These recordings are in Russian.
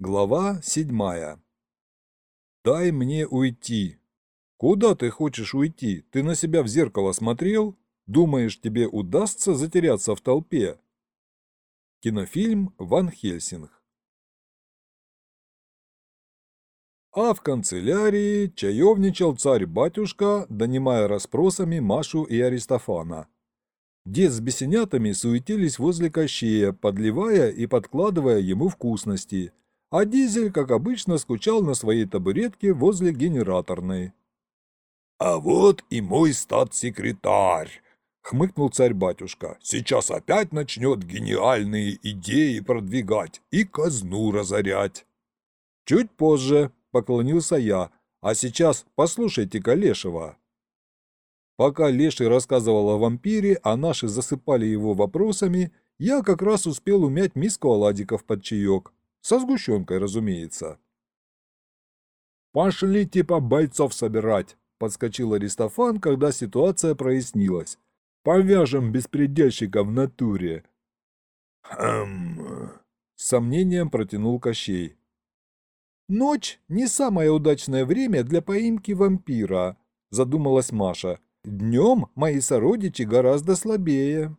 Глава седьмая. «Дай мне уйти». «Куда ты хочешь уйти? Ты на себя в зеркало смотрел? Думаешь, тебе удастся затеряться в толпе?» Кинофильм «Ван Хельсинг». А в канцелярии чаевничал царь-батюшка, донимая расспросами Машу и Аристофана. Дед с бесенятами суетились возле кощея, подливая и подкладывая ему вкусности – а Дизель, как обычно, скучал на своей табуретке возле генераторной. «А вот и мой статс-секретарь!» — хмыкнул царь-батюшка. «Сейчас опять начнет гениальные идеи продвигать и казну разорять». «Чуть позже», — поклонился я, — «а сейчас послушайте-ка Лешего». Пока Леший рассказывал о вампире, а наши засыпали его вопросами, я как раз успел умять миску оладиков под чаек. Со сгущенкой, разумеется. «Пошли типа бойцов собирать», — подскочил Аристофан, когда ситуация прояснилась. «Повяжем беспредельщика в натуре». «Хм...» — с сомнением протянул Кощей. «Ночь — не самое удачное время для поимки вампира», — задумалась Маша. «Днем мои сородичи гораздо слабее».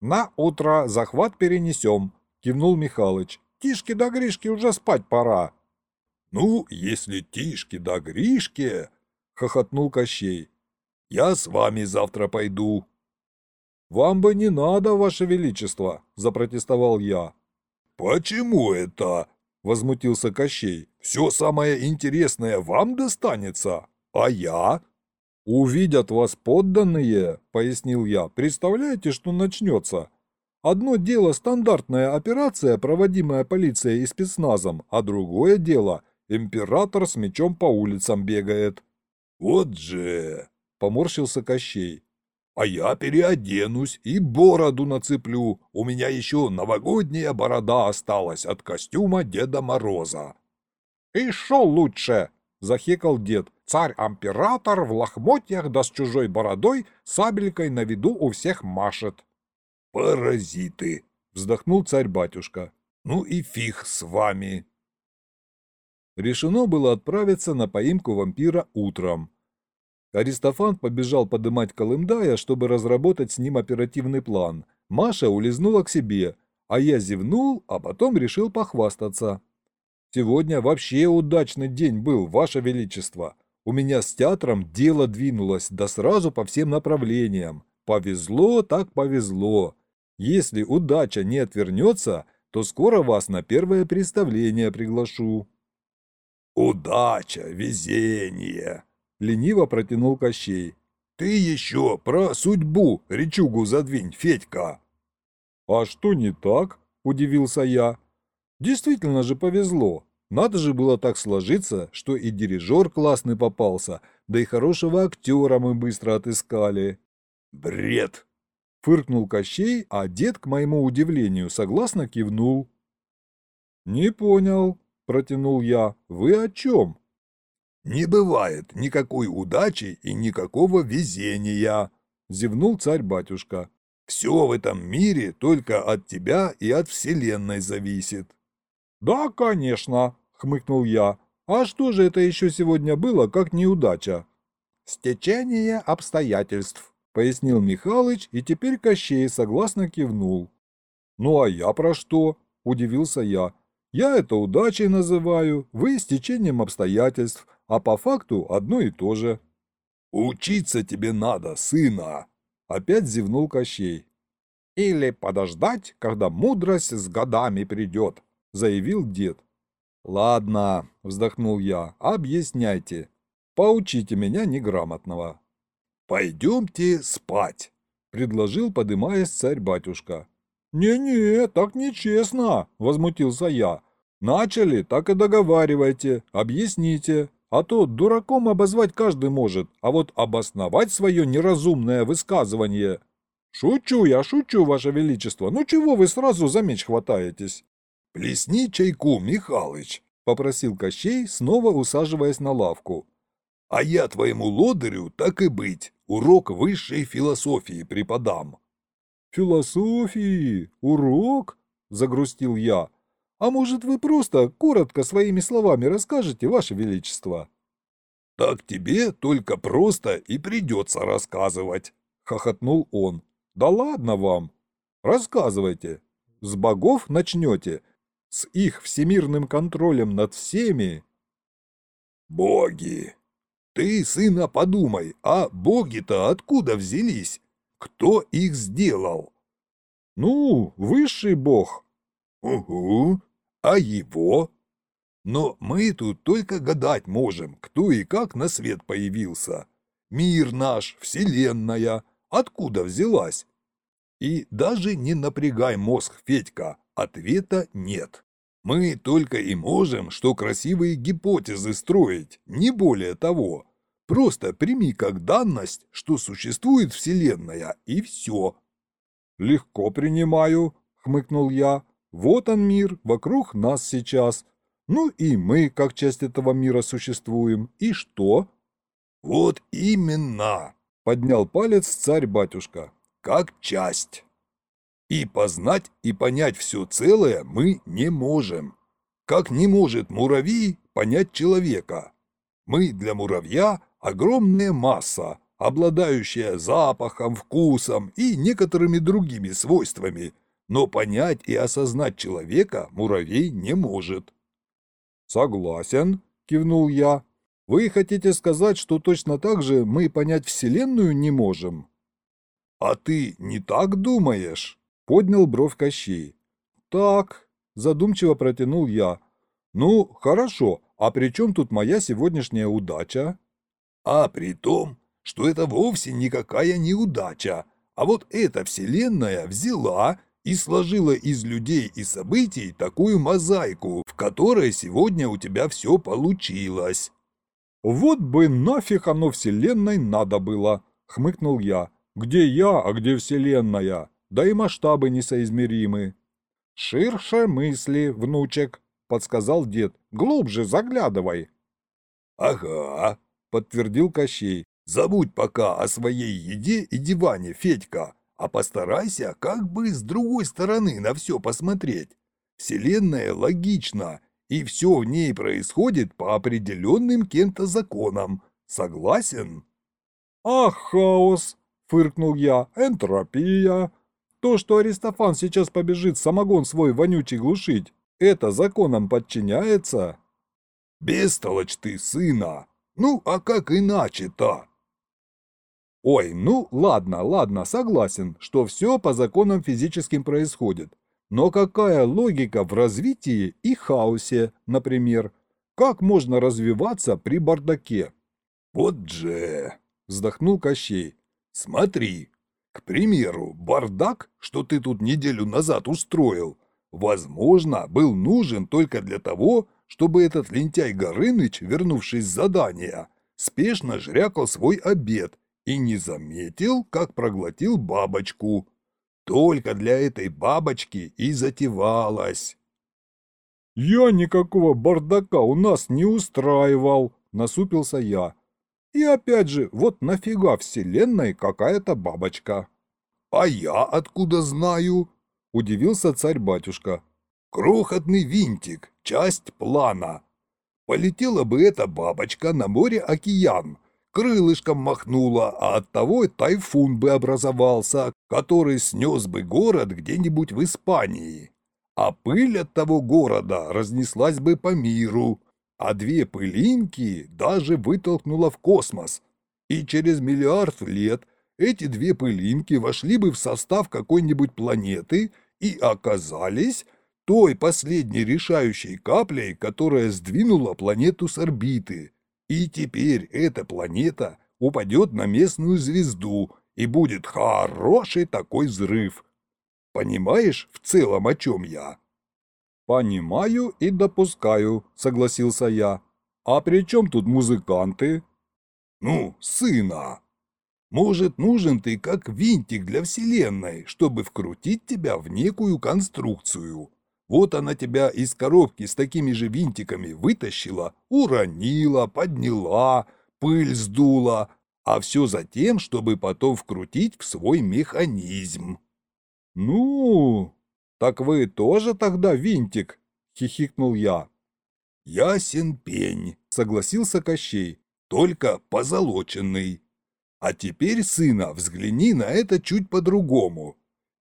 «На утро захват перенесем», — кивнул Михалыч. Тишки да Гришки уже спать пора. — Ну, если Тишки да Гришки, — хохотнул Кощей, — я с вами завтра пойду. — Вам бы не надо, Ваше Величество, — запротестовал я. — Почему это? — возмутился Кощей. — Все самое интересное вам достанется, а я? — Увидят вас подданные, — пояснил я. — Представляете, что начнется? Одно дело стандартная операция, проводимая полицией и спецназом, а другое дело император с мечом по улицам бегает. «Вот же!» — поморщился Кощей. «А я переоденусь и бороду нацеплю. У меня еще новогодняя борода осталась от костюма Деда Мороза». «И шо лучше?» — захекал дед. «Царь-император в лохмотьях да с чужой бородой сабелькой на виду у всех машет». «Паразиты!» — вздохнул царь-батюшка. «Ну и фиг с вами!» Решено было отправиться на поимку вампира утром. Аристофан побежал подымать Колымдая, чтобы разработать с ним оперативный план. Маша улизнула к себе, а я зевнул, а потом решил похвастаться. «Сегодня вообще удачный день был, Ваше Величество. У меня с театром дело двинулось, да сразу по всем направлениям. Повезло так повезло. Если удача не отвернется, то скоро вас на первое представление приглашу». «Удача, везение!» — лениво протянул Кощей. «Ты еще про судьбу речугу задвинь, Федька!» «А что не так?» — удивился я. «Действительно же повезло. Надо же было так сложиться, что и дирижер классный попался, да и хорошего актера мы быстро отыскали». «Бред!» Фыркнул Кощей, а дед, к моему удивлению, согласно кивнул. «Не понял», — протянул я, — «вы о чем?» «Не бывает никакой удачи и никакого везения», — зевнул царь-батюшка. «Все в этом мире только от тебя и от Вселенной зависит». «Да, конечно», — хмыкнул я. «А что же это еще сегодня было, как неудача?» «Стечение обстоятельств», — пояснил Михалыч, и теперь Кощей согласно кивнул. «Ну а я про что?» — удивился я. «Я это удачей называю, вы стечением обстоятельств, а по факту одно и то же». «Учиться тебе надо, сына!» — опять зевнул Кощей. «Или подождать, когда мудрость с годами придет», — заявил дед. «Ладно», — вздохнул я, — «объясняйте. Поучите меня неграмотного». «Пойдемте спать», — предложил, подымаясь царь-батюшка. «Не-не, так нечестно», — возмутился я. «Начали, так и договаривайте, объясните, а то дураком обозвать каждый может, а вот обосновать свое неразумное высказывание...» «Шучу я, шучу, Ваше Величество, ну чего вы сразу за меч хватаетесь?» «Плесни чайку, Михалыч», — попросил Кощей, снова усаживаясь на лавку. «А я твоему лодырю, так и быть, урок высшей философии преподам». «Философии? Урок?» – загрустил я. А может, вы просто коротко своими словами расскажете, Ваше Величество?» «Так тебе только просто и придется рассказывать», — хохотнул он. «Да ладно вам! Рассказывайте. С богов начнете. С их всемирным контролем над всеми». «Боги! Ты, сына, подумай, а боги-то откуда взялись? Кто их сделал?» «Ну, высший бог». «Угу. А его?» «Но мы тут только гадать можем, кто и как на свет появился. Мир наш, вселенная, откуда взялась?» И даже не напрягай мозг, Федька, ответа нет. Мы только и можем, что красивые гипотезы строить, не более того. Просто прими как данность, что существует Вселенная, и все. «Легко принимаю», — хмыкнул я. «Вот он мир, вокруг нас сейчас. Ну и мы, как часть этого мира, существуем. И что?» «Вот именно!» — поднял палец царь-батюшка как часть. И познать и понять все целое мы не можем. Как не может муравей понять человека. Мы для муравья огромная масса, обладающая запахом, вкусом и некоторыми другими свойствами, но понять и осознать человека муравей не может. «Согласен», — кивнул я. «Вы хотите сказать, что точно так же мы понять Вселенную не можем?» «А ты не так думаешь?» — поднял бровь Кощей. «Так», — задумчиво протянул я. «Ну, хорошо, а при чем тут моя сегодняшняя удача?» «А при том, что это вовсе никакая не удача, а вот эта вселенная взяла и сложила из людей и событий такую мозаику, в которой сегодня у тебя все получилось». «Вот бы нафиг оно вселенной надо было!» — хмыкнул я. Где я, а где Вселенная? Да и масштабы несоизмеримы. Ширше мысли, внучек, подсказал дед. Глубже заглядывай. Ага, подтвердил Кощей. Забудь пока о своей еде и диване, Федька, а постарайся как бы с другой стороны на все посмотреть. Вселенная логична, и все в ней происходит по определенным кем-то законам. Согласен? Ах, хаос! фыркнул я. «Энтропия. То, что Аристофан сейчас побежит самогон свой вонючий глушить, это законам подчиняется?» «Бестолочь ты, сына! Ну, а как иначе-то?» «Ой, ну ладно, ладно, согласен, что все по законам физическим происходит. Но какая логика в развитии и хаосе, например? Как можно развиваться при бардаке?» «Вот же!» – вздохнул Кощей. Смотри, к примеру, бардак, что ты тут неделю назад устроил, возможно, был нужен только для того, чтобы этот лентяй Горыныч, вернувшись с задания, спешно жрякал свой обед и не заметил, как проглотил бабочку. Только для этой бабочки и затевалось. «Я никакого бардака у нас не устраивал», — насупился я. И опять же, вот нафига вселенной какая-то бабочка? А я откуда знаю? Удивился царь-батюшка. Крохотный винтик, часть плана. Полетела бы эта бабочка на море-океан, крылышком махнула, а оттого тайфун бы образовался, который снес бы город где-нибудь в Испании. А пыль от того города разнеслась бы по миру, а две пылинки даже вытолкнула в космос. И через миллиард лет эти две пылинки вошли бы в состав какой-нибудь планеты и оказались той последней решающей каплей, которая сдвинула планету с орбиты. И теперь эта планета упадет на местную звезду, и будет хороший такой взрыв. Понимаешь в целом, о чем я? «Понимаю и допускаю», — согласился я. «А при чем тут музыканты?» «Ну, сына. Может, нужен ты как винтик для Вселенной, чтобы вкрутить тебя в некую конструкцию. Вот она тебя из коробки с такими же винтиками вытащила, уронила, подняла, пыль сдула, а все за тем, чтобы потом вкрутить в свой механизм». «Ну, «Так вы тоже тогда винтик?» — хихикнул я. «Ясен пень», — Согласился Кощей. только позолоченный. А теперь, сына, взгляни на это чуть по-другому.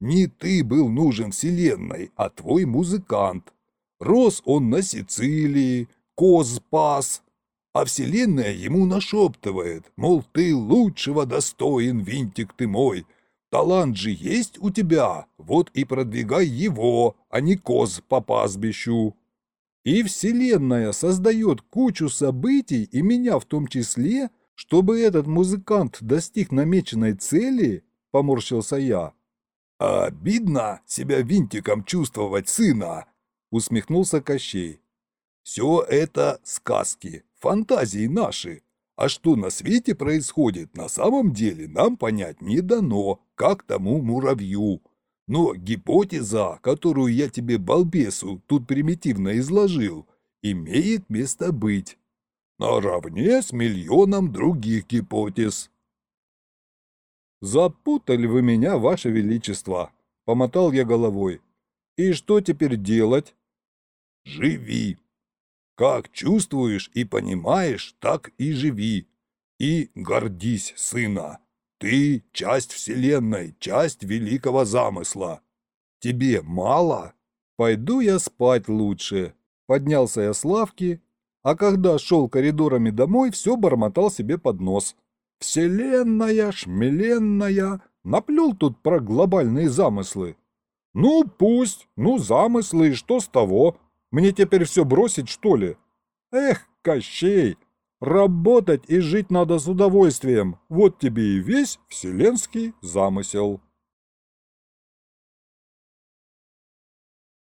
Не ты был нужен вселенной, а твой музыкант. Рос он на Сицилии, коз пас, а вселенная ему нашептывает, мол, ты лучшего достоин, винтик ты мой. Талант же есть у тебя, вот и продвигай его, а не коз по пастбищу. И Вселенная создает кучу событий, и меня в том числе, чтобы этот музыкант достиг намеченной цели, поморщился я. А обидно себя винтиком чувствовать сына, усмехнулся Кощей. Все это сказки, фантазии наши. А что на свете происходит, на самом деле нам понять не дано, как тому муравью. Но гипотеза, которую я тебе, балбесу, тут примитивно изложил, имеет место быть. Наравне с миллионом других гипотез. «Запутали вы меня, ваше величество!» — помотал я головой. «И что теперь делать?» «Живи. Как чувствуешь и понимаешь, так и живи. И гордись, сына. Ты — часть Вселенной, часть великого замысла. Тебе мало? Пойду я спать лучше. Поднялся я с лавки, а когда шел коридорами домой, все бормотал себе под нос. Вселенная, шмеленная, наплел тут про глобальные замыслы. Ну, пусть, ну, замыслы, и что с того? Мне теперь все бросить, что ли? Эх, Кощей, работать и жить надо с удовольствием. Вот тебе и весь вселенский замысел.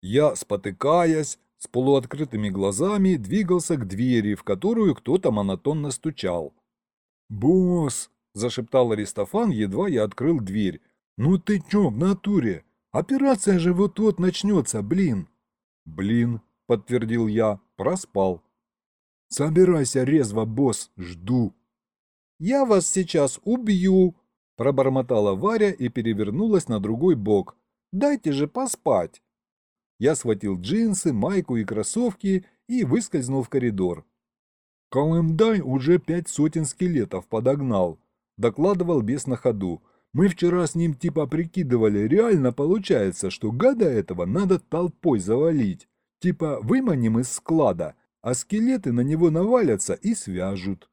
Я, спотыкаясь, с полуоткрытыми глазами двигался к двери, в которую кто-то монотонно стучал. «Босс!» – зашептал Аристофан, едва я открыл дверь. «Ну ты чё, в натуре? Операция же вот-вот начнется, блин!» «Блин!» – подтвердил я, проспал. «Собирайся резво, босс, жду!» «Я вас сейчас убью!» – пробормотала Варя и перевернулась на другой бок. «Дайте же поспать!» Я схватил джинсы, майку и кроссовки и выскользнул в коридор. «Колымдай уже пять сотен скелетов подогнал», – докладывал бес на ходу. «Мы вчера с ним типа прикидывали, реально получается, что гада этого надо толпой завалить. Типа выманим из склада, а скелеты на него навалятся и свяжут».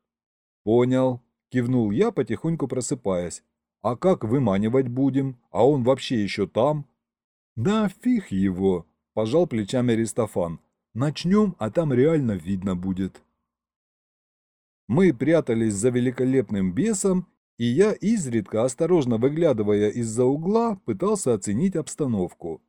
«Понял», – кивнул я, потихоньку просыпаясь. «А как выманивать будем? А он вообще еще там?» «Да фиг его», – пожал плечами Аристофан. «Начнем, а там реально видно будет». Мы прятались за великолепным бесом, и я, изредка осторожно выглядывая из-за угла, пытался оценить обстановку.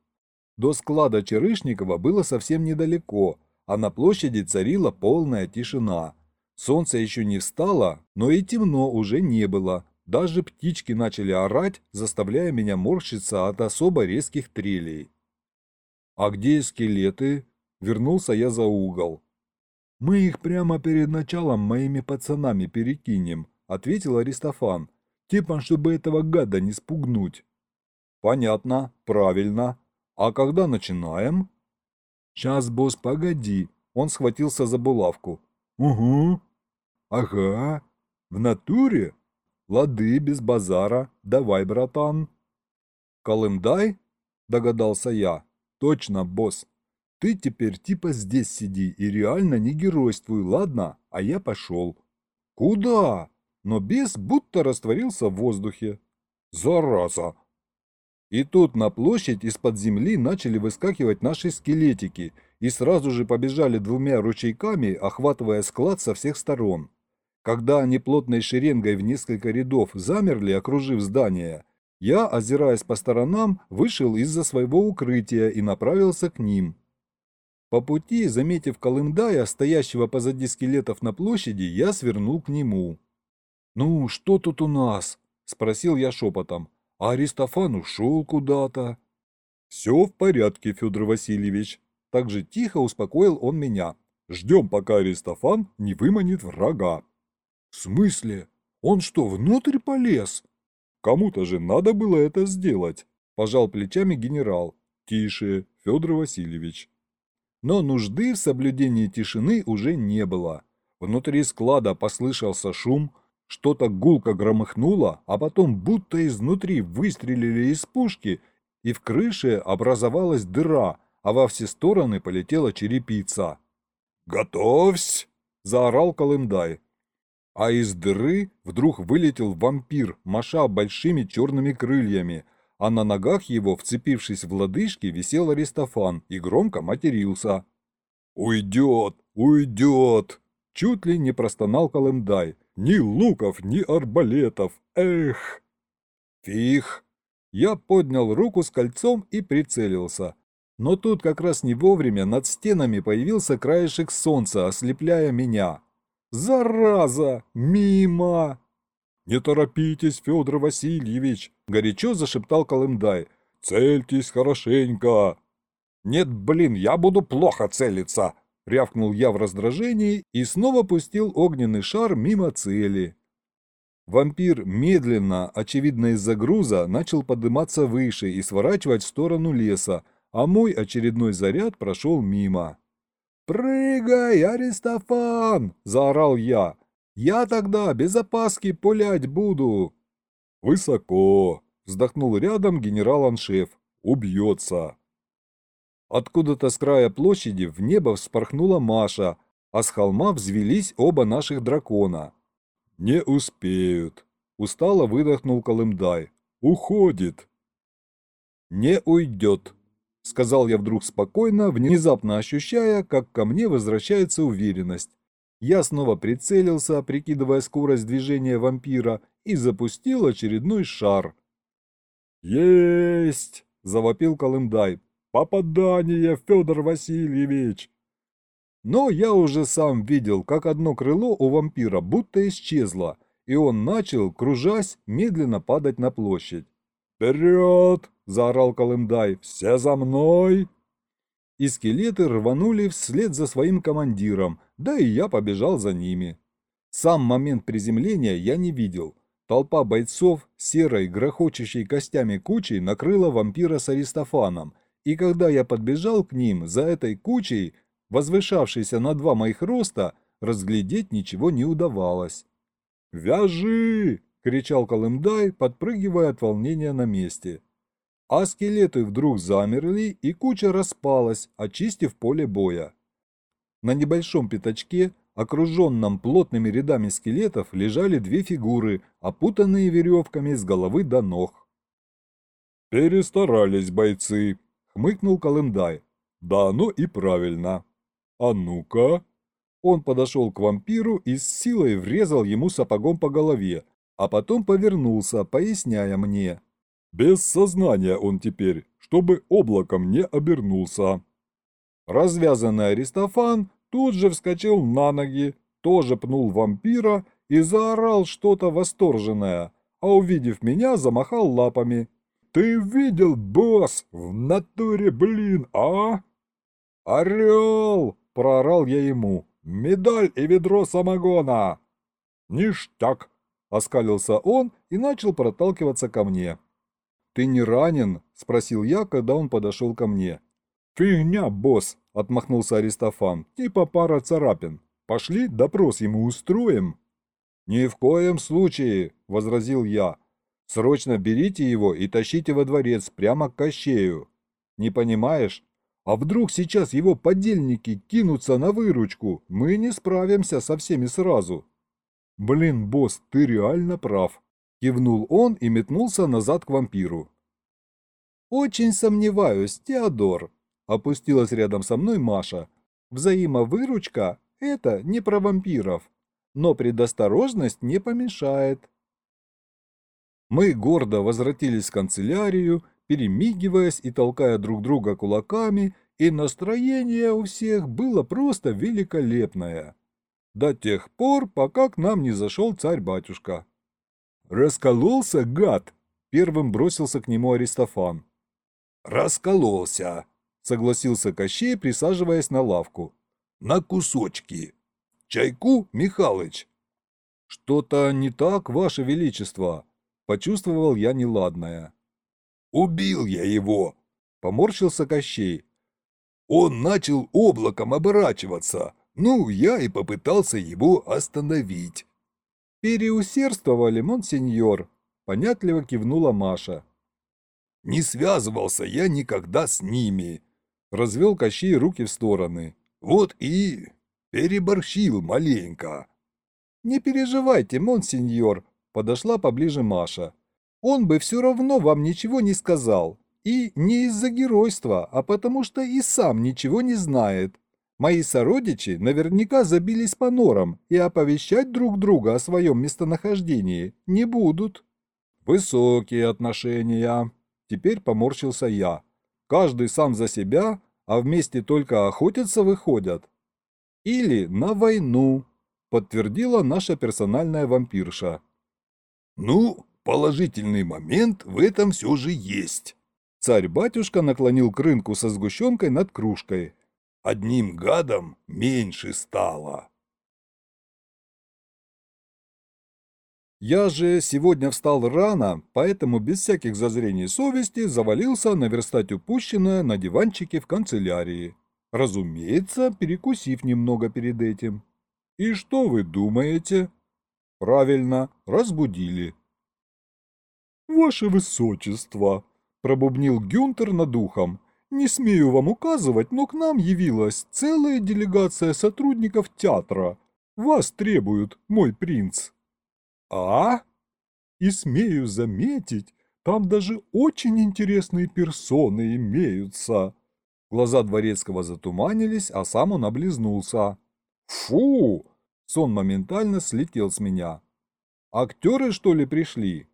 До склада Черышникова было совсем недалеко, а на площади царила полная тишина. Солнце еще не встало, но и темно уже не было. Даже птички начали орать, заставляя меня морщиться от особо резких трелей. «А где скелеты?» Вернулся я за угол. «Мы их прямо перед началом моими пацанами перекинем», — ответил Аристофан. «Типа, чтобы этого гада не спугнуть». «Понятно, правильно. А когда начинаем?» «Сейчас, босс, погоди». Он схватился за булавку. «Угу». «Ага. В натуре?» «Лады, без базара. Давай, братан». «Колымдай?» – догадался я. «Точно, босс. Ты теперь типа здесь сиди и реально не геройствуй, ладно? А я пошел. Куда? Но бес будто растворился в воздухе. Зараза! И тут на площадь из-под земли начали выскакивать наши скелетики и сразу же побежали двумя ручейками, охватывая склад со всех сторон. Когда они плотной шеренгой в несколько рядов замерли, окружив здание, я, озираясь по сторонам, вышел из-за своего укрытия и направился к ним. По пути, заметив Колымдая, стоящего позади скелетов на площади, я свернул к нему. «Ну, что тут у нас?» – спросил я шепотом. «А Аристофан ушел куда-то». «Все в порядке, Федор Васильевич». Так же тихо успокоил он меня. «Ждем, пока Аристофан не выманит врага». «В смысле? Он что, внутрь полез?» «Кому-то же надо было это сделать», – пожал плечами генерал. «Тише, Федор Васильевич». Но нужды в соблюдении тишины уже не было. Внутри склада послышался шум, что-то гулко громыхнуло, а потом будто изнутри выстрелили из пушки, и в крыше образовалась дыра, а во все стороны полетела черепица. «Готовься!» – заорал Колымдай. А из дыры вдруг вылетел вампир, маша большими черными крыльями, а на ногах его, вцепившись в лодыжки, висел Аристофан и громко матерился. «Уйдет! Уйдет!» Чуть ли не простонал Колымдай. «Ни луков, ни арбалетов! Эх!» «Фих!» Я поднял руку с кольцом и прицелился. Но тут как раз не вовремя над стенами появился краешек солнца, ослепляя меня. «Зараза! Мимо!» «Не торопитесь, Федор Васильевич!» – горячо зашептал Колымдай. «Цельтесь хорошенько!» «Нет, блин, я буду плохо целиться!» – рявкнул я в раздражении и снова пустил огненный шар мимо цели. Вампир медленно, очевидно из-за груза, начал подниматься выше и сворачивать в сторону леса, а мой очередной заряд прошел мимо. «Прыгай, Аристофан!» – заорал я. «Я тогда без опаски пулять буду!» «Высоко!» – вздохнул рядом генерал-аншеф. «Убьется!» Откуда-то с края площади в небо вспорхнула Маша, а с холма взвелись оба наших дракона. «Не успеют!» – устало выдохнул Колымдай. «Уходит!» «Не уйдет!» – сказал я вдруг спокойно, внезапно ощущая, как ко мне возвращается уверенность. Я снова прицелился, прикидывая скорость движения вампира, и запустил очередной шар. «Есть!» – завопил Колымдай. «Попадание, Федор Васильевич!» Но я уже сам видел, как одно крыло у вампира будто исчезло, и он начал, кружась, медленно падать на площадь. «Вперед!» – заорал Колымдай. «Все за мной!» И скелеты рванули вслед за своим командиром, да и я побежал за ними. Сам момент приземления я не видел. Толпа бойцов, серой, грохочущей костями кучей, накрыла вампира с Аристофаном, и когда я подбежал к ним, за этой кучей возвышавшейся на два моих роста, разглядеть ничего не удавалось. «Вяжи!» — кричал Колымдай, подпрыгивая от волнения на месте. А скелеты вдруг замерли, и куча распалась, очистив поле боя. На небольшом пятачке, окруженном плотными рядами скелетов, лежали две фигуры, опутанные веревками с головы до ног. «Перестарались бойцы», — хмыкнул Колымдай. «Да оно и правильно». «А ну-ка!» Он подошел к вампиру и с силой врезал ему сапогом по голове, а потом повернулся, поясняя мне. «Без сознания он теперь, чтобы облаком не обернулся». Развязанный Аристофан тут же вскочил на ноги, тоже пнул вампира и заорал что-то восторженное, а увидев меня, замахал лапами. «Ты видел, босс, в натуре, блин, а?» «Орел!» – проорал я ему. «Медаль и ведро самогона!» «Ништяк!» – оскалился он и начал проталкиваться ко мне. «Ты не ранен?» – спросил я, когда он подошел ко мне. «Фигня, босс!» – отмахнулся Аристофан. «Типа пара царапин. Пошли, допрос ему устроим». «Ни в коем случае!» – возразил я. «Срочно берите его и тащите во дворец прямо к Кощею. Не понимаешь? А вдруг сейчас его подельники кинутся на выручку? Мы не справимся со всеми сразу. Блин, босс, ты реально прав. Кивнул он и метнулся назад к вампиру. Очень сомневаюсь, Теодор. Опустилась рядом со мной Маша. Взаимовыручка – это не про вампиров. Но предосторожность не помешает. Мы гордо возвратились в канцелярию перемигиваясь и толкая друг друга кулаками, и настроение у всех было просто великолепное. До тех пор, пока к нам не зашел царь-батюшка. «Раскололся, гад!» — первым бросился к нему Аристофан. «Раскололся!» — согласился Кощей, присаживаясь на лавку. «На кусочки! Чайку, Михалыч!» «Что-то не так, Ваше Величество!» — почувствовал я неладное. «Убил я его!» — поморщился Кощей. Он начал облаком оборачиваться. Ну, я и попытался его остановить. «Переусердствовали, монсеньор», — понятливо кивнула Маша. Не связывался я никогда с ними. Развел Кощей руки в стороны. Вот и переборщил маленько. «Не переживайте, монсеньор», — подошла поближе Маша. «Он бы все равно вам ничего не сказал. И не из-за геройства, а потому что и сам ничего не знает. Мои сородичи наверняка забились по норам и оповещать друг друга о своем местонахождении не будут». «Высокие отношения», — теперь поморщился я. «Каждый сам за себя, а вместе только охотятся выходят». «Или на войну», — подтвердила наша персональная вампирша. «Ну, положительный момент в этом все же есть». Царь-батюшка наклонил к рынку со сгущенкой над кружкой. «Одним гадом меньше стало». Я же сегодня встал рано, поэтому без всяких зазрений совести завалился наверстать упущенное на диванчике в канцелярии. Разумеется, перекусив немного перед этим. И что вы думаете? Правильно, разбудили. «Ваше Высочество!» – пробубнил Гюнтер над ухом. «Не смею вам указывать, но к нам явилась целая делегация сотрудников театра. Вас требуют, мой принц». «А?» «И смею заметить, там даже очень интересные персоны имеются». Глаза дворецкого затуманились, а сам он облизнулся. «Фу!» Сон моментально слетел с меня. «Актеры, что ли, пришли?»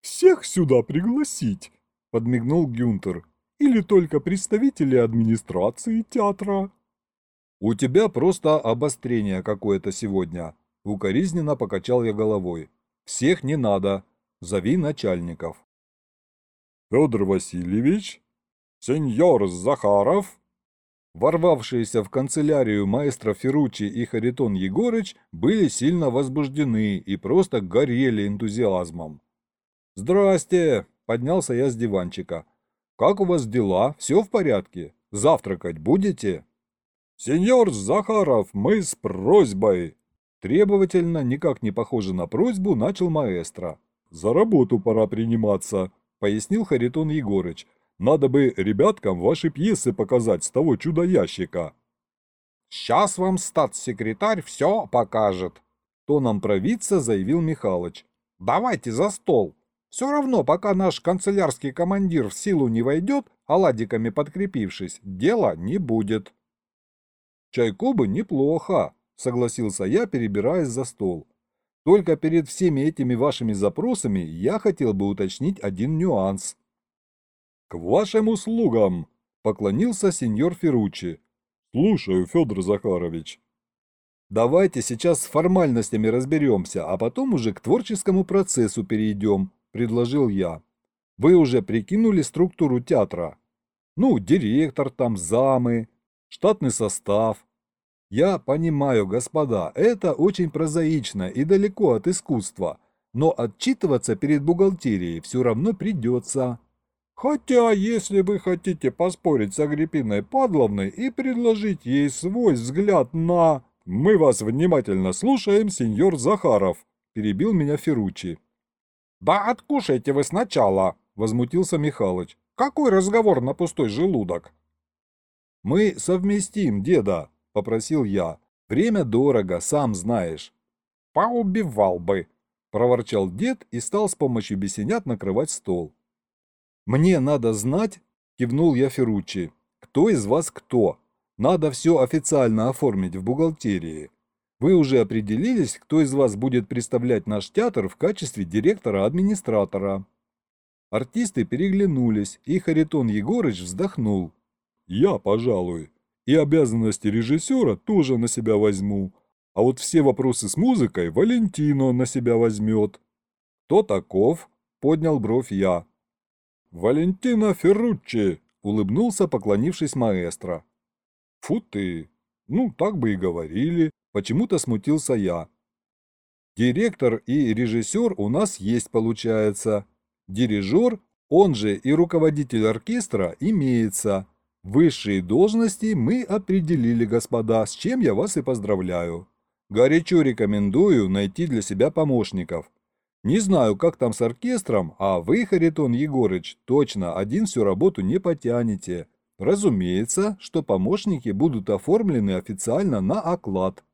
«Всех сюда пригласить!» – подмигнул Гюнтер. «Или только представители администрации театра?» «У тебя просто обострение какое-то сегодня», – укоризненно покачал я головой. «Всех не надо. Зови начальников». «Федор Васильевич? Сеньор Захаров?» Ворвавшиеся в канцелярию маэстро Ферручи и Харитон Егорыч были сильно возбуждены и просто горели энтузиазмом. «Здрасте!» – поднялся я с диванчика. «Как у вас дела? Все в порядке? Завтракать будете?» «Сеньор Захаров, мы с просьбой!» Требовательно, никак не похоже на просьбу, начал маэстро. «За работу пора приниматься», – пояснил Харитон Егорыч. «Надо бы ребяткам ваши пьесы показать с того чудо-ящика». «Сейчас вам статс-секретарь все покажет», – тоном провидца заявил Михалыч. «Давайте за стол. Все равно, пока наш канцелярский командир в силу не войдет, оладиками подкрепившись, дела не будет». «Чайку бы неплохо», — согласился я, перебираясь за стол. «Только перед всеми этими вашими запросами я хотел бы уточнить один нюанс». «К вашим услугам!» — поклонился сеньор Ферруччи. «Слушаю, Федор Захарович». «Давайте сейчас с формальностями разберемся, а потом уже к творческому процессу перейдем», — предложил я. «Вы уже прикинули структуру театра? Ну, директор там, замы, штатный состав. Я понимаю, господа, это очень прозаично и далеко от искусства, но отчитываться перед бухгалтерией все равно придется. Хотя, если вы хотите поспорить с Агриппиной Падловной и предложить ей свой взгляд на... «Мы вас внимательно слушаем, сеньор Захаров», – перебил меня Ферручи. «Да откушайте вы сначала», – возмутился Михалыч. «Какой разговор на пустой желудок?» «Мы совместим, деда», — попросил я. «Время дорого, сам знаешь». «Поубивал бы», — проворчал дед и стал с помощью бесенят накрывать стол. «Мне надо знать», — кивнул я Ферруччи, — «кто из вас кто. Надо все официально оформить в бухгалтерии. Вы уже определились, кто из вас будет представлять наш театр в качестве директора-администратора?» Артисты переглянулись, и Харитон Егорыч вздохнул. Я, пожалуй. И обязанности режиссера тоже на себя возьму. А вот все вопросы с музыкой Валентино на себя возьмет. Кто таков? Поднял бровь я. Валентино Ферруччи, улыбнулся, поклонившись маэстро. Фу ты. Ну, так бы и говорили. Почему-то смутился я. Директор и режиссер у нас есть, получается. Дирижер, он же и руководитель оркестра, имеется. Высшие должности мы определили, господа, с чем я вас и поздравляю. Горячо рекомендую найти для себя помощников. Не знаю, как там с оркестром, а вы, Харитон Егорыч, точно один всю работу не потянете. Разумеется, что помощники будут оформлены официально на оклад.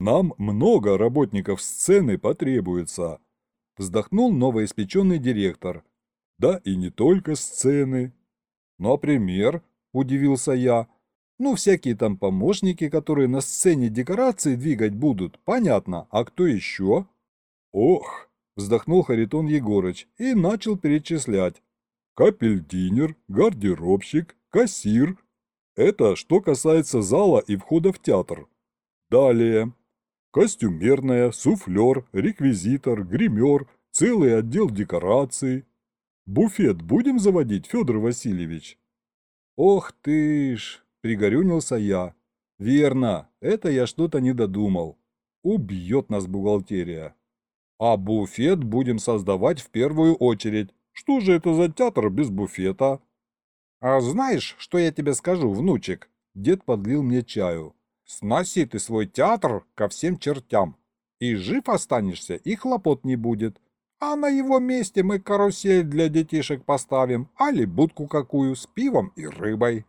Нам много работников сцены потребуется, вздохнул новоиспеченный директор. Да и не только сцены. Например, удивился я, ну, всякие там помощники, которые на сцене декорации двигать будут, понятно, а кто еще? Ох, вздохнул Харитон Егорыч и начал перечислять. Капельдинер, гардеробщик, кассир. Это что касается зала и входа в театр. Далее. Костюмерная, суфлер, реквизитор, гример, целый отдел декораций. Буфет будем заводить, Федор Васильевич? Ох ты ж, пригорюнился я. Верно, это я что-то не додумал. Убьет нас бухгалтерия. А буфет будем создавать в первую очередь. Что же это за театр без буфета? А знаешь, что я тебе скажу, внучек? Дед подлил мне чаю. Сноси ты свой театр ко всем чертям. И жив останешься, и хлопот не будет. А на его месте мы карусель для детишек поставим, али будку какую с пивом и рыбой.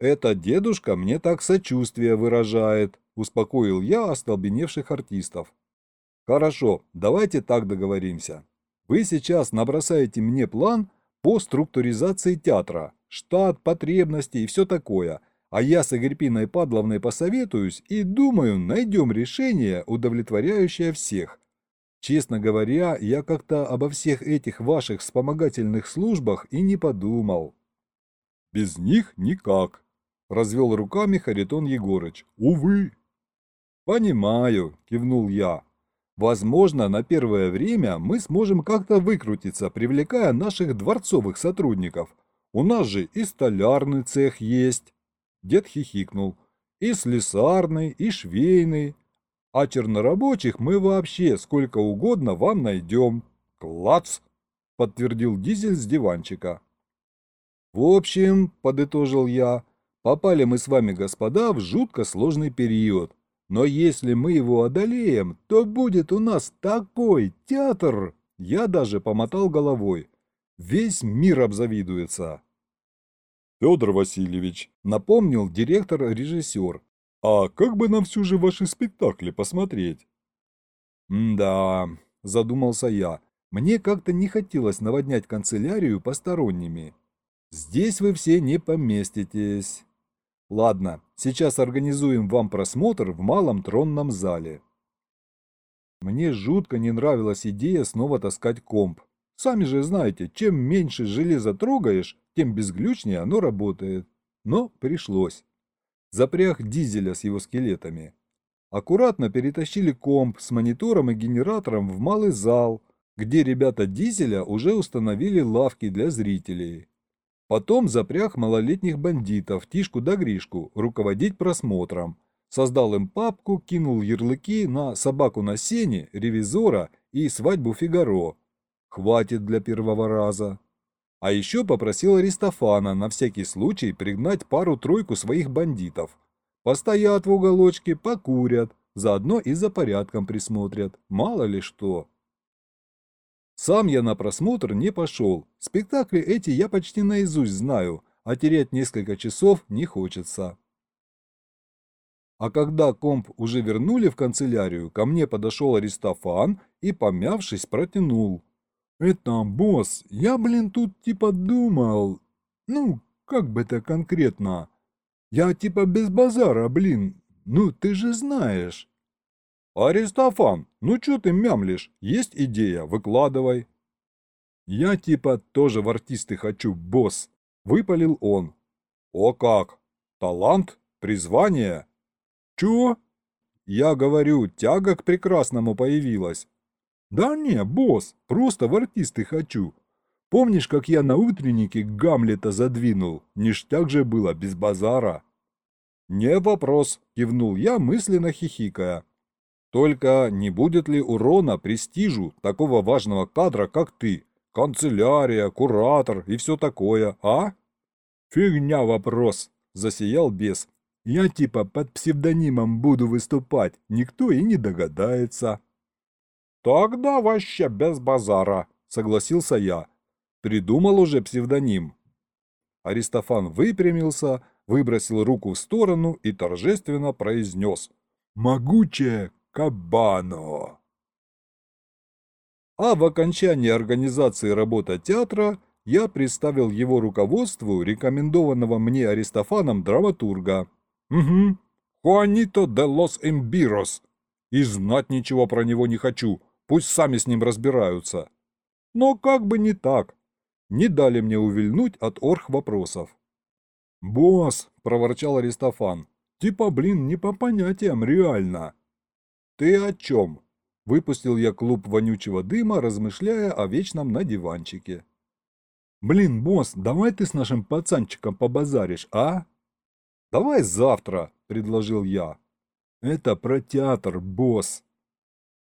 Это дедушка мне так сочувствие выражает, успокоил я остолбеневших артистов. Хорошо, давайте так договоримся. Вы сейчас набросаете мне план по структуризации театра, штат, потребности и все такое, а я с Агриппиной Падловной посоветуюсь и, думаю, найдем решение, удовлетворяющее всех. Честно говоря, я как-то обо всех этих ваших вспомогательных службах и не подумал. Без них никак, развел руками Харитон Егорыч. Увы. Понимаю, кивнул я. Возможно, на первое время мы сможем как-то выкрутиться, привлекая наших дворцовых сотрудников. У нас же и столярный цех есть. Дед хихикнул. И слесарный, и швейный. А чернорабочих мы вообще сколько угодно вам найдем. Клац! Подтвердил Дизель с диванчика. В общем, подытожил я, попали мы с вами, господа, в жутко сложный период. Но если мы его одолеем, то будет у нас такой театр!» Я даже помотал головой. Весь мир обзавидуется. Федор Васильевич, напомнил директор-режиссер, а как бы нам все же ваши спектакли посмотреть? «Да», – задумался я, – «мне как-то не хотелось наводнять канцелярию посторонними. Здесь вы все не поместитесь. Ладно, сейчас организуем вам просмотр в малом тронном зале. Мне жутко не нравилась идея снова таскать комп. Сами же знаете, чем меньше железа трогаешь, тем безглючнее оно работает. Но пришлось. Запряг дизеля с его скелетами. Аккуратно перетащили комп с монитором и генератором в малый зал, где ребята дизеля уже установили лавки для зрителей. Потом запряг малолетних бандитов, Тишку да Гришку, руководить просмотром. Создал им папку, кинул ярлыки на собаку на сене, ревизора и свадьбу Фигаро. Хватит для первого раза. А еще попросил Аристофана на всякий случай пригнать пару-тройку своих бандитов. Постоят в уголочке, покурят, заодно и за порядком присмотрят, мало ли что. Сам я на просмотр не пошел. Спектакли эти я почти наизусть знаю, а терять несколько часов не хочется. А когда комп уже вернули в канцелярию, ко мне подошел Аристофан и, помявшись, протянул. «Это, босс, я, блин, тут типа думал... Ну, как бы это конкретно? Я типа без базара, блин, ну ты же знаешь». «Аристофан, ну чё ты мямлишь? Есть идея, выкладывай». «Я типа тоже в артисты хочу, босс», — выпалил он. «О как! Талант? Призвание?» «Чё?» «Я говорю, тяга к прекрасному появилась». «Да не, босс, просто в артисты хочу. Помнишь, как я на утреннике Гамлета задвинул? Ништяк же было, без базара». «Не вопрос», — кивнул я, мысленно хихикая. Только не будет ли урона престижу такого важного кадра, как ты? Канцелярия, куратор и все такое, а? Фигня вопрос, засиял бес. Я типа под псевдонимом буду выступать, никто и не догадается. Тогда вообще без базара, согласился я. Придумал уже псевдоним. Аристофан выпрямился, выбросил руку в сторону и торжественно произнес «Могучее Кабано!». А в окончании организации работы театра я представил его руководству рекомендованного мне Аристофаном драматурга. Угу, Хуанито де лос Эмбирос. И знать ничего про него не хочу, пусть сами с ним разбираются. Но как бы не так. Не дали мне увильнуть от орх вопросов. «Босс!» – проворчал Аристофан. «Типа, блин, не по понятиям, реально». «Ты о чем?» – выпустил я клуб вонючего дыма, размышляя о вечном на диванчике. «Блин, босс, давай ты с нашим пацанчиком побазаришь, а?» «Давай завтра», – предложил я. «Это про театр, босс».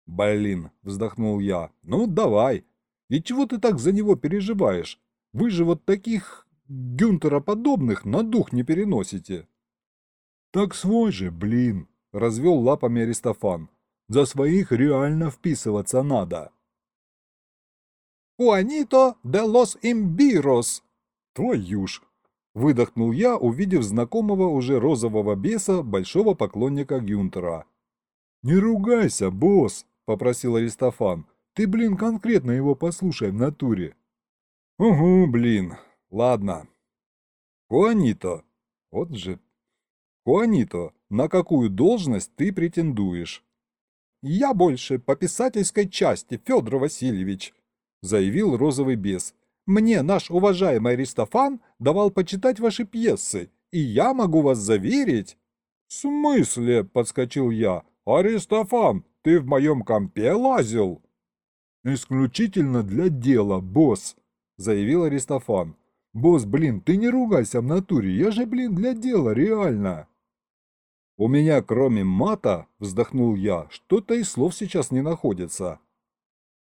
«Блин», – вздохнул я. «Ну, давай. И чего ты так за него переживаешь? Вы же вот таких Гюнтера-подобных на дух не переносите». «Так свой же, блин», – развел лапами Аристофан. «За своих реально вписываться надо». «Хуанито де лос имбирос!» «Твою ж!» – выдохнул я, увидев знакомого уже розового беса, большого поклонника Гюнтера. «Не ругайся, босс!» – попросил Аристофан. «Ты, блин, конкретно его послушай в натуре». «Угу, блин. Ладно. Хуанито. Вот же. Хуанито, на какую должность ты претендуешь?» «Я больше по писательской части, Федор Васильевич», заявил розовый бес. «Мне наш уважаемый Аристофан давал почитать ваши пьесы, и я могу вас заверить...» «В смысле?» – подскочил я. «Аристофан, ты в моем компе лазил?» «Исключительно для дела, босс», – заявил Аристофан. «Босс, блин, ты не ругайся в натуре, я же, блин, для дела, реально». «У меня, кроме мата, — вздохнул я, — что-то и слов сейчас не находится».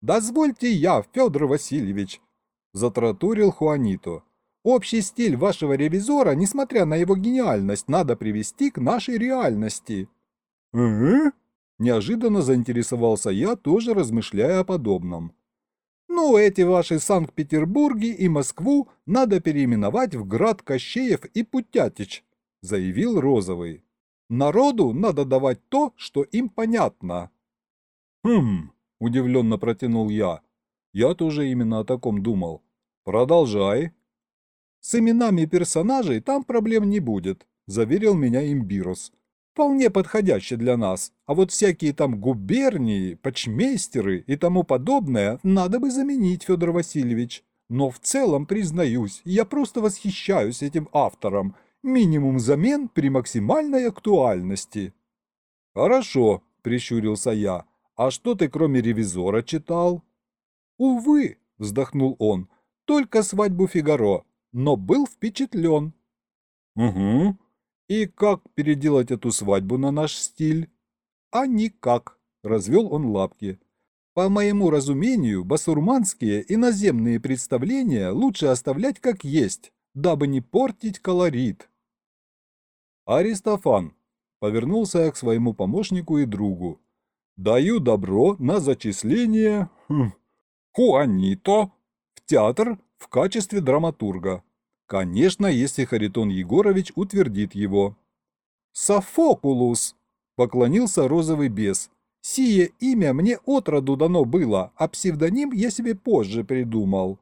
«Дозвольте я, Федор Васильевич», – затратурил Хуанито. «Общий стиль вашего ревизора, несмотря на его гениальность, надо привести к нашей реальности». «Э?» – неожиданно заинтересовался я, тоже размышляя о подобном. «Ну, эти ваши Санкт-Петербурги и Москву надо переименовать в град Кощеев и Путятич», – заявил Розовый. «Народу надо давать то, что им понятно». «Хм», – удивленно протянул я. Я тоже именно о таком думал. Продолжай. С именами персонажей там проблем не будет, заверил меня Имбирус. Вполне подходящий для нас. А вот всякие там губернии, почмейстеры и тому подобное надо бы заменить, Федор Васильевич. Но в целом, признаюсь, я просто восхищаюсь этим автором. Минимум замен при максимальной актуальности. Хорошо, прищурился я. «А что ты кроме ревизора читал?» «Увы», — вздохнул он, — «только свадьбу Фигаро, но был впечатлен». «Угу. И как переделать эту свадьбу на наш стиль?» «А никак», — развел он лапки. «По моему разумению, басурманские и наземные представления лучше оставлять как есть, дабы не портить колорит». «Аристофан», — повернулся я к своему помощнику и другу, Даю добро на зачисление хм, Хуанито в театр в качестве драматурга. Конечно, если Харитон Егорович утвердит его. «Софокулус!» – поклонился розовый бес. «Сие имя мне отроду дано было, а псевдоним я себе позже придумал».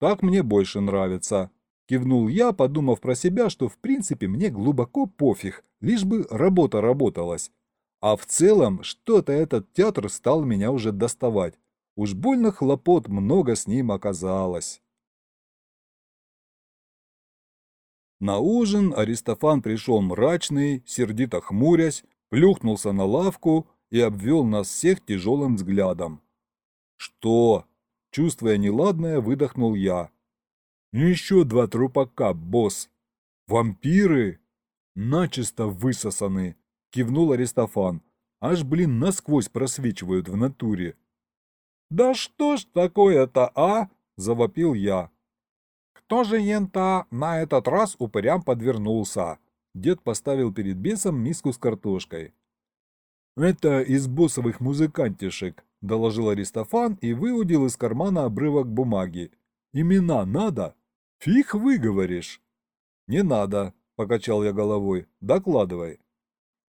«Так мне больше нравится», – кивнул я, подумав про себя, что в принципе мне глубоко пофиг, лишь бы работа работалась. А в целом, что-то этот театр стал меня уже доставать. Уж больно хлопот много с ним оказалось. На ужин Аристофан пришел мрачный, сердито хмурясь, плюхнулся на лавку и обвел нас всех тяжелым взглядом. «Что?» – чувствуя неладное, выдохнул я. «Еще два трупака, босс. Вампиры? Начисто высосаны кивнул Аристофан. Аж, блин, насквозь просвечивают в натуре. «Да что ж такое-то, а?» – завопил я. что же ента на этот раз упырям подвернулся? Дед поставил перед бесом миску с картошкой. «Это из боссовых музыкантишек», – доложил Аристофан и выудил из кармана обрывок бумаги. «Имена надо?» «Фиг выговоришь». «Не надо», – покачал я головой. «Докладывай».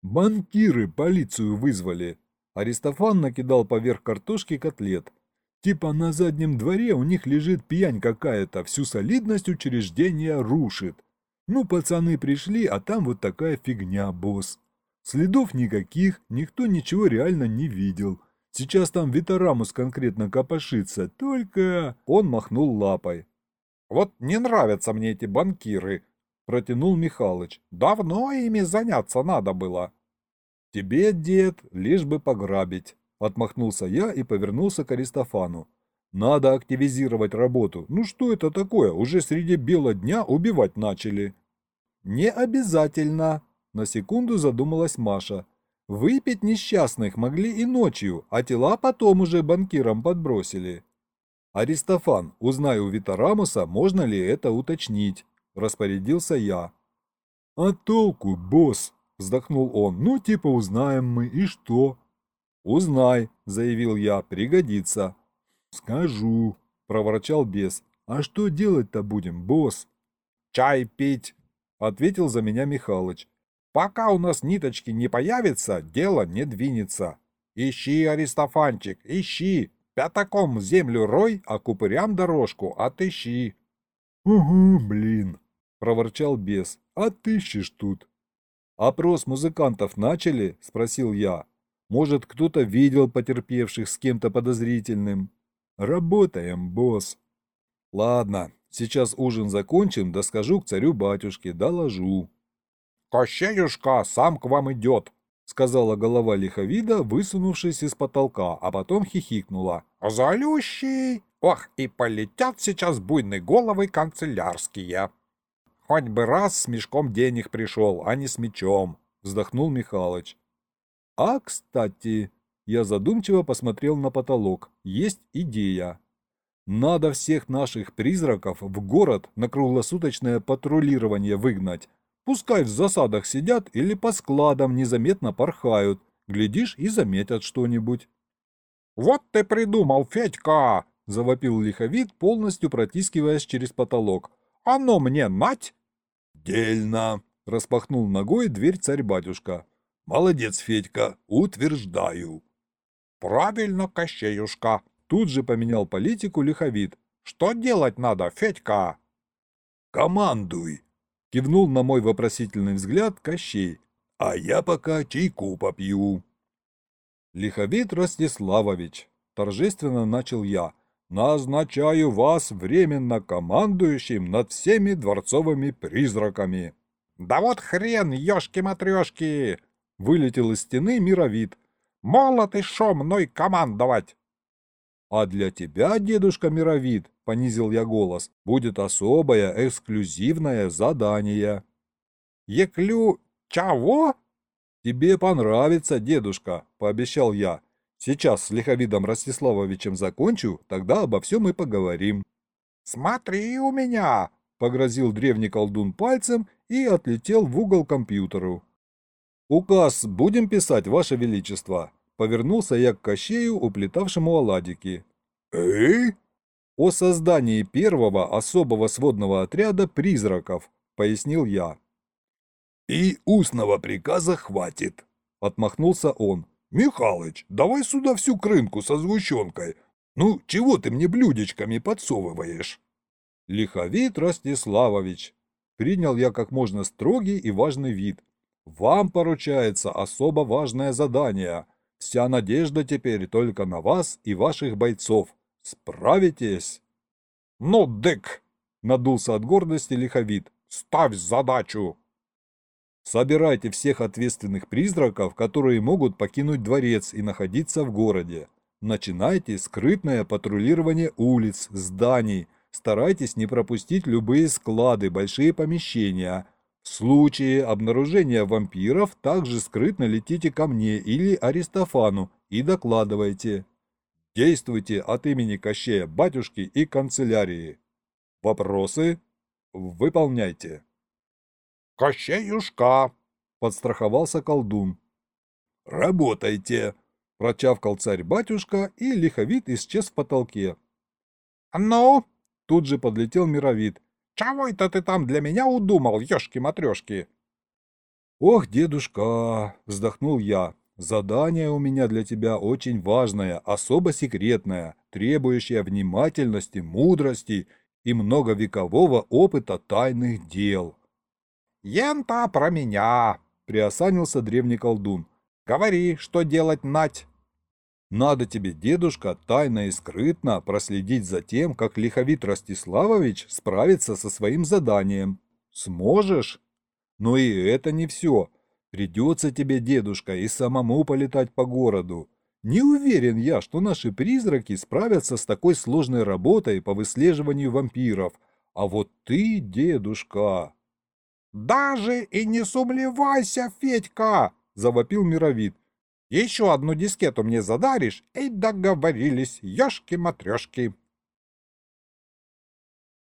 «Банкиры полицию вызвали». Аристофан накидал поверх картошки котлет. «Типа на заднем дворе у них лежит пьянь какая-то, всю солидность учреждения рушит. Ну, пацаны пришли, а там вот такая фигня, босс. Следов никаких, никто ничего реально не видел. Сейчас там Витарамус конкретно копошится, только...» Он махнул лапой. «Вот не нравятся мне эти банкиры», — протянул Михалыч. «Давно ими заняться надо было». «Тебе, дед, лишь бы пограбить», — отмахнулся я и повернулся к Аристофану. «Надо активизировать работу. Ну что это такое? Уже среди бела дня убивать начали». «Не обязательно», на секунду задумалась Маша. Выпить несчастных могли и ночью, а тела потом уже банкирам подбросили. «Аристофан, узнай у Витарамуса, можно ли это уточнить», – распорядился я. «А толку, босс?» – вздохнул он. «Ну, типа узнаем мы, и что?» «Узнай», – заявил я, – «пригодится». «Скажу», – проворчал бес. «А что делать-то будем, босс?» «Чай пить», – ответил за меня Михалыч. Пока у нас ниточки не появится, дело не двинется. Ищи, Аристофанчик, ищи. Пятаком землю рой, а купырям дорожку отыщи. Угу, блин, проворчал бес. Отыщешь тут. Опрос музыкантов начали? Спросил я. Может, кто-то видел потерпевших с кем-то подозрительным? Работаем, босс. Ладно, сейчас ужин закончим, да скажу к царю-батюшке, доложу. «Кощеюшка сам к вам идет», — сказала голова лиховида, высунувшись из потолка, а потом хихикнула. «Залющий! Ох, и полетят сейчас буйные головы канцелярские!» «Хоть бы раз с мешком денег пришел, а не с мечом», — вздохнул Михалыч. «А, кстати...» Я задумчиво посмотрел на потолок. Есть идея. Надо всех наших призраков в город на круглосуточное патрулирование выгнать, Пускай в засадах сидят или по складам незаметно порхают. Глядишь и заметят что-нибудь. «Вот ты придумал, Федька!» – завопил лиховид, полностью протискиваясь через потолок. «Оно мне нать!» «Дельно!» – распахнул ногой дверь царь-батюшка. «Молодец, Федька, утверждаю!» «Правильно, Кощеюшка!» Тут же поменял политику лиховид. «Что делать надо, Федька?» «Командуй!» Кивнул на мой вопросительный взгляд Кощей. «А я пока чайку попью». «Лиховит Ростиславович», – торжественно начал я, – «назначаю вас временно командующим над всеми дворцовыми призраками». «Да вот хрен, ешки-матрешки!» – вылетел из стены мировид. «Молот и шо мной командовать?» «А для тебя, дедушка Мировид, — понизил я голос, — будет особое эксклюзивное задание». «Еклю... чего?» «Тебе понравится, дедушка», — пообещал я. «Сейчас с Лиховидом Ростиславовичем закончу, тогда обо всем и поговорим». «Смотри у меня!» — погрозил древний колдун пальцем и отлетел в угол компьютеру. «Указ будем писать, Ваше Величество?» Повернулся я к Кощею, уплетавшему оладики. «Э?» «О создании первого особого сводного отряда призраков», — пояснил я. «И устного приказа хватит», — отмахнулся он. «Михалыч, давай сюда всю крынку со сгущенкой. Ну, чего ты мне блюдечками подсовываешь?» «Лиховит Ростиславович», — принял я как можно строгий и важный вид. «Вам поручается особо важное задание — Вся надежда теперь только на вас и ваших бойцов. Справитесь?» «Ну, дык!» — надулся от гордости лиховид. «Ставь задачу!» «Собирайте всех ответственных призраков, которые могут покинуть дворец и находиться в городе. Начинайте скрытное патрулирование улиц, зданий. Старайтесь не пропустить любые склады, большие помещения» В случае обнаружения вампиров также скрытно летите ко мне или Аристофану и докладывайте. Действуйте от имени Кощея батюшки и канцелярии. Вопросы? Выполняйте. Кощеюшка, Подстраховался колдун. Работайте. Прочавкал царь-батюшка, и лиховид исчез в потолке. ну, Тут же подлетел мировид. Чего это ты там для меня удумал, ёшки-матрёшки? «Ох, дедушка!» — вздохнул я. «Задание у меня для тебя очень важное, особо секретное, требующее внимательности, мудрости и многовекового опыта тайных дел». Ента про меня, — приосанился древний колдун. говори, что делать нать. «Надо тебе, дедушка, тайно и скрытно проследить за тем, как Лиховит Ростиславович справится со своим заданием. Сможешь?» Но и это не все. Придется тебе, дедушка, и самому полетать по городу. Не уверен я, что наши призраки справятся с такой сложной работой по выслеживанию вампиров. А вот ты, дедушка... «Даже и не сумлевайся, Федька!» — завопил мировид. «Еще одну дискету мне задаришь, и договорились, ёшки-матрёшки.